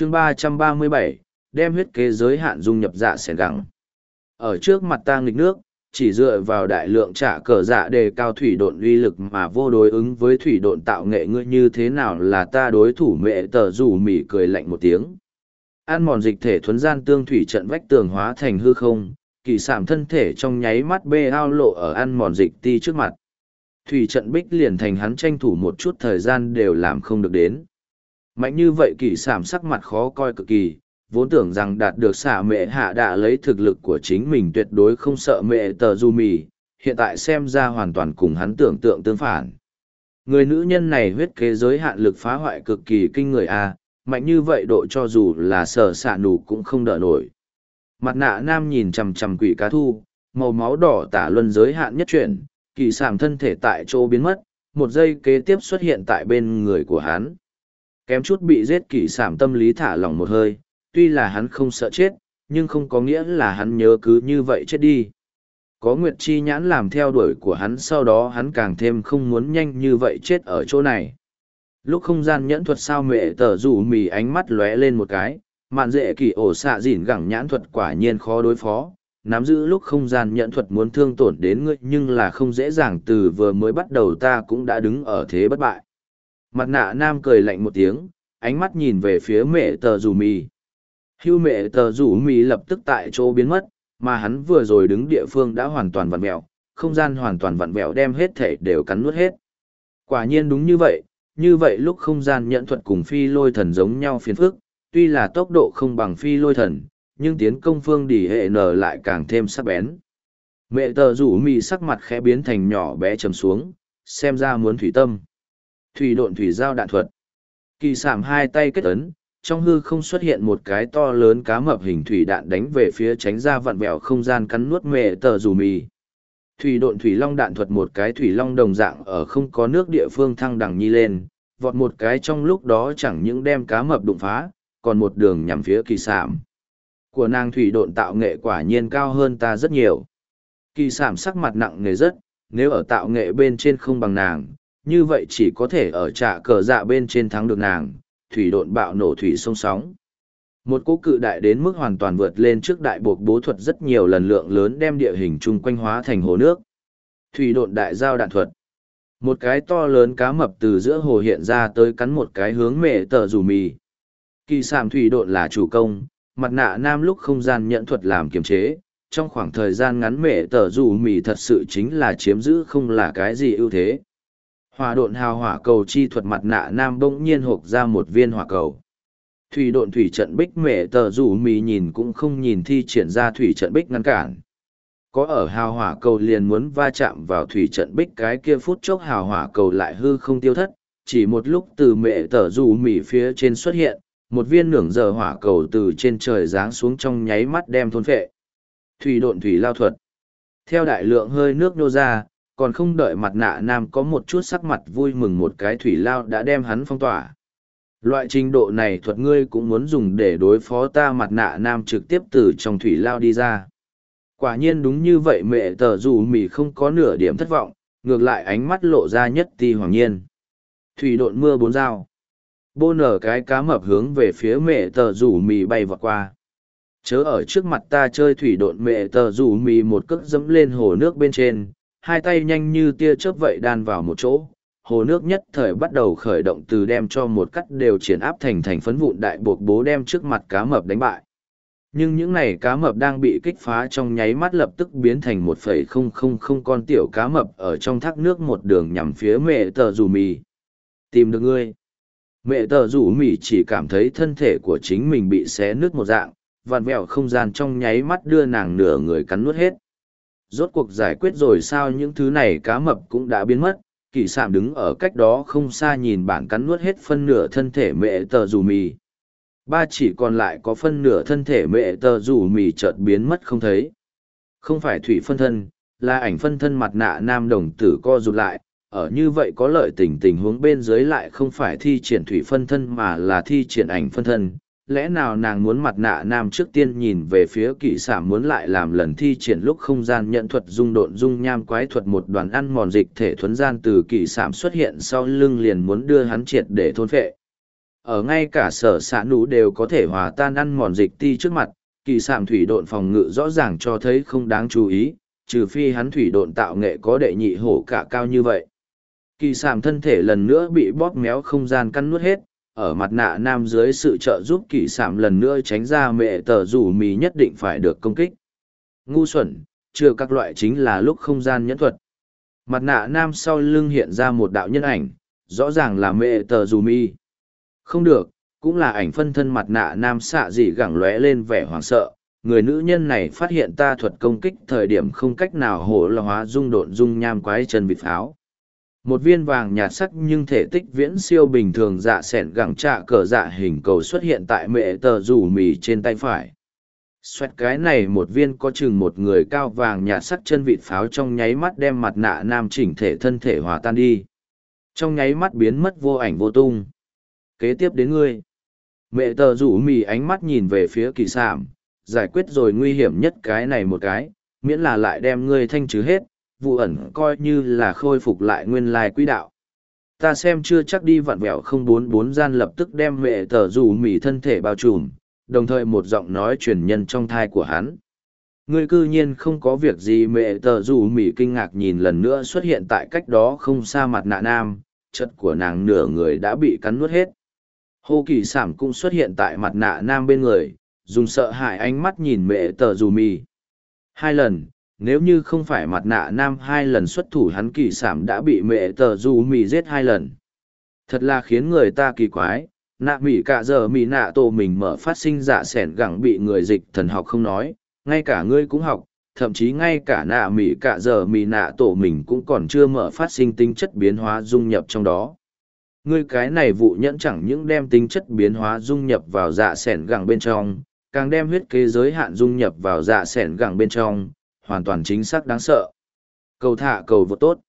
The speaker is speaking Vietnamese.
chương ba trăm ba mươi bảy, đem huyết kế giới hạn dung nhập dạ sẻn gẳng. Ở trước mặt ta nghịch nước, chỉ dựa vào đại lượng trả cờ dạ đề cao thủy độn uy lực mà vô đối ứng với thủy độn tạo nghệ ngươi như thế nào là ta đối thủ mẹ tờ rủ mỉ cười lạnh một tiếng. Ăn mòn dịch thể thuấn gian tương thủy trận vách tường hóa thành hư không, kỳ sảm thân thể trong nháy mắt bê ao lộ ở ăn mòn dịch ti trước mặt. Thủy trận bích liền thành hắn tranh thủ một chút thời gian đều làm không được đến mạnh như vậy kỳ sảm sắc mặt khó coi cực kỳ, vốn tưởng rằng đạt được xả mẹ hạ đã lấy thực lực của chính mình tuyệt đối không sợ mẹ tờ du mì, hiện tại xem ra hoàn toàn cùng hắn tưởng tượng tương phản. Người nữ nhân này huyết kế giới hạn lực phá hoại cực kỳ kinh người a, mạnh như vậy độ cho dù là sở xạ nù cũng không đỡ nổi. Mặt nạ nam nhìn chằm chằm quỷ cá thu, màu máu đỏ tả luân giới hạn nhất chuyển, kỳ sảm thân thể tại chỗ biến mất, một giây kế tiếp xuất hiện tại bên người của hắn kém chút bị giết kỳ sảm tâm lý thả lỏng một hơi tuy là hắn không sợ chết, nhưng không có nghĩa là hắn nhớ cứ như vậy chết đi. Có Nguyệt Chi nhãn làm theo đuổi của hắn sau đó hắn càng thêm không muốn nhanh như vậy chết ở chỗ này. Lúc không gian nhẫn thuật sao mẹ tờ rủ mì ánh mắt lóe lên một cái, mạn dễ kỳ ổ xạ dỉn gẳng nhãn thuật quả nhiên khó đối phó, nắm giữ lúc không gian nhẫn thuật muốn thương tổn đến ngươi nhưng là không dễ dàng từ vừa mới bắt đầu ta cũng đã đứng ở thế bất bại. Mặt nạ nam cười lạnh một tiếng, ánh mắt nhìn về phía mẹ tờ rủ mì. Hưu mẹ tờ rủ mì lập tức tại chỗ biến mất, mà hắn vừa rồi đứng địa phương đã hoàn toàn vặn mẹo, không gian hoàn toàn vặn vẹo đem hết thể đều cắn nuốt hết. Quả nhiên đúng như vậy, như vậy lúc không gian nhận thuật cùng phi lôi thần giống nhau phiền phức, tuy là tốc độ không bằng phi lôi thần, nhưng tiến công phương đỉ hệ nở lại càng thêm sắc bén. Mẹ tờ rủ mì sắc mặt khẽ biến thành nhỏ bé trầm xuống, xem ra muốn thủy tâm. Thủy độn thủy giao đạn thuật. Kỳ sảm hai tay kết ấn, trong hư không xuất hiện một cái to lớn cá mập hình thủy đạn đánh về phía tránh ra vặn vẹo không gian cắn nuốt mẹ tờ dù mì. Thủy độn thủy long đạn thuật một cái thủy long đồng dạng ở không có nước địa phương thăng đẳng nhi lên, vọt một cái trong lúc đó chẳng những đem cá mập đụng phá, còn một đường nhằm phía kỳ sảm. Của nàng thủy độn tạo nghệ quả nhiên cao hơn ta rất nhiều. Kỳ sảm sắc mặt nặng nề rất, nếu ở tạo nghệ bên trên không bằng nàng, như vậy chỉ có thể ở trạ cờ dạ bên trên thắng được nàng, thủy độn bạo nổ thủy sông sóng. Một cỗ cự đại đến mức hoàn toàn vượt lên trước đại buộc bố thuật rất nhiều lần lượng lớn đem địa hình chung quanh hóa thành hồ nước. Thủy độn đại giao đạn thuật. Một cái to lớn cá mập từ giữa hồ hiện ra tới cắn một cái hướng mẹ tờ rủ mì. Kỳ sạm thủy độn là chủ công, mặt nạ nam lúc không gian nhận thuật làm kiềm chế. Trong khoảng thời gian ngắn mẹ tờ rủ mì thật sự chính là chiếm giữ không là cái gì ưu thế hỏa độn hào hỏa cầu chi thuật mặt nạ nam bỗng nhiên hộp ra một viên hỏa cầu. Thủy độn thủy trận bích mẹ tờ rủ mì nhìn cũng không nhìn thi triển ra thủy trận bích ngăn cản. Có ở hào hỏa cầu liền muốn va chạm vào thủy trận bích cái kia phút chốc hào hỏa cầu lại hư không tiêu thất, chỉ một lúc từ mẹ tờ rủ mì phía trên xuất hiện, một viên nưởng giờ hỏa cầu từ trên trời giáng xuống trong nháy mắt đem thôn phệ. Thủy độn thủy lao thuật. Theo đại lượng hơi nước nô ra còn không đợi mặt nạ nam có một chút sắc mặt vui mừng một cái thủy lao đã đem hắn phong tỏa. Loại trình độ này thuật ngươi cũng muốn dùng để đối phó ta mặt nạ nam trực tiếp từ trong thủy lao đi ra. Quả nhiên đúng như vậy mẹ tờ dù mỉ không có nửa điểm thất vọng, ngược lại ánh mắt lộ ra nhất ti hoàng nhiên. Thủy độn mưa bốn dao. Bô nở cái cá mập hướng về phía mẹ tờ rủ mì bay vọt qua. Chớ ở trước mặt ta chơi thủy độn mẹ tờ rủ mì một cước dẫm lên hồ nước bên trên, hai tay nhanh như tia chớp vậy đan vào một chỗ. Hồ nước nhất thời bắt đầu khởi động từ đem cho một cắt đều triển áp thành thành phấn vụn đại buộc bố đem trước mặt cá mập đánh bại. Nhưng những này cá mập đang bị kích phá trong nháy mắt lập tức biến thành một phẩy không không không con tiểu cá mập ở trong thác nước một đường nhằm phía mẹ tờ rủ mì. Tìm được ngươi. Mẹ tờ rủ mì chỉ cảm thấy thân thể của chính mình bị xé nước một dạng, vặn vẹo không gian trong nháy mắt đưa nàng nửa người cắn nuốt hết rốt cuộc giải quyết rồi sao những thứ này cá mập cũng đã biến mất kỳ sạm đứng ở cách đó không xa nhìn bản cắn nuốt hết phân nửa thân thể mẹ tờ dù mì. Ba chỉ còn lại có phân nửa thân thể mẹ tờ dù mì chợt biến mất không thấy. Không phải thủy phân thân, là ảnh phân thân mặt nạ nam đồng tử co rụt lại, ở như vậy có lợi tình tình huống bên dưới lại không phải thi triển thủy phân thân mà là thi triển ảnh phân thân lẽ nào nàng muốn mặt nạ nam trước tiên nhìn về phía kỵ xả muốn lại làm lần thi triển lúc không gian nhận thuật dung độn dung nham quái thuật một đoàn ăn mòn dịch thể thuấn gian từ kỵ sảm xuất hiện sau lưng liền muốn đưa hắn triệt để thôn phệ. Ở ngay cả sở xạ nụ đều có thể hòa tan ăn mòn dịch ti trước mặt kỳ sạm thủy độn phòng ngự rõ ràng cho thấy không đáng chú ý, trừ phi hắn thủy độn tạo nghệ có đệ nhị hổ cả cao như vậy. Kỳ sạm thân thể lần nữa bị bóp méo không gian căn nuốt hết ở mặt nạ nam dưới sự trợ giúp kỳ sảm lần nữa tránh ra mẹ tờ rủ mì nhất định phải được công kích. Ngu xuẩn, chưa các loại chính là lúc không gian nhẫn thuật. Mặt nạ nam sau lưng hiện ra một đạo nhân ảnh, rõ ràng là mẹ tờ rủ mì. Không được, cũng là ảnh phân thân mặt nạ nam xạ dị gẳng lóe lên vẻ hoảng sợ. Người nữ nhân này phát hiện ta thuật công kích thời điểm không cách nào hổ là hóa dung độn dung nham quái chân vịt pháo một viên vàng nhạt sắc nhưng thể tích viễn siêu bình thường dạ s ẻ n gẳng trạ cờ dạ hình cầu xuất hiện tại mệ tờ rủ mì trên tay phải. Xoẹt cái này một viên có chừng một người cao vàng nhạt sắc chân vịt pháo trong nháy mắt đem mặt nạ nam chỉnh thể thân thể hòa tan đi. Trong nháy mắt biến mất vô ảnh vô tung. Kế tiếp đến ngươi. Mẹ tờ rủ mì ánh mắt nhìn về phía kỳ sảm giải quyết rồi nguy hiểm nhất cái này một cái. Miễn là lại đem ngươi thanh trừ hết vụ ẩn coi như là khôi phục lại nguyên lai quỹ đạo. Ta xem chưa chắc đi vặn vẹo không bốn bốn gian lập tức đem mẹ tờ rủ mì thân thể bao trùm đồng thời một giọng nói truyền nhân trong thai của hắn. Ngươi cư nhiên không có việc gì mẹ tờ rủ mì kinh ngạc nhìn lần nữa xuất hiện tại cách đó không xa mặt nạ nam chất của nàng nửa người đã bị cắn nuốt hết. Hô kỳ sảm cũng xuất hiện tại mặt nạ nam bên người, dùng sợ hãi ánh mắt nhìn mẹ tờ dù mì. Hai lần, nếu như không phải mặt nạ nam hai lần xuất thủ hắn kỳ sảm đã bị mẹ tờ dù mì giết hai lần. Thật là khiến người ta kỳ quái, nạ mỉ cả giờ mỹ nạ tổ mình mở phát sinh dạ sẻn gẳng bị người dịch thần học không nói, ngay cả ngươi cũng học, thậm chí ngay cả nạ mỉ cả giờ mỹ nạ tổ mình cũng còn chưa mở phát sinh tính chất biến hóa dung nhập trong đó Ngươi cái này vụ nhẫn chẳng những đem tính chất biến hóa dung nhập vào dạ sẻn gẳng bên trong, càng đem huyết kế giới hạn dung nhập vào dạ sẻn gẳng bên trong, hoàn toàn chính xác đáng sợ. Cầu thả cầu vượt tốt.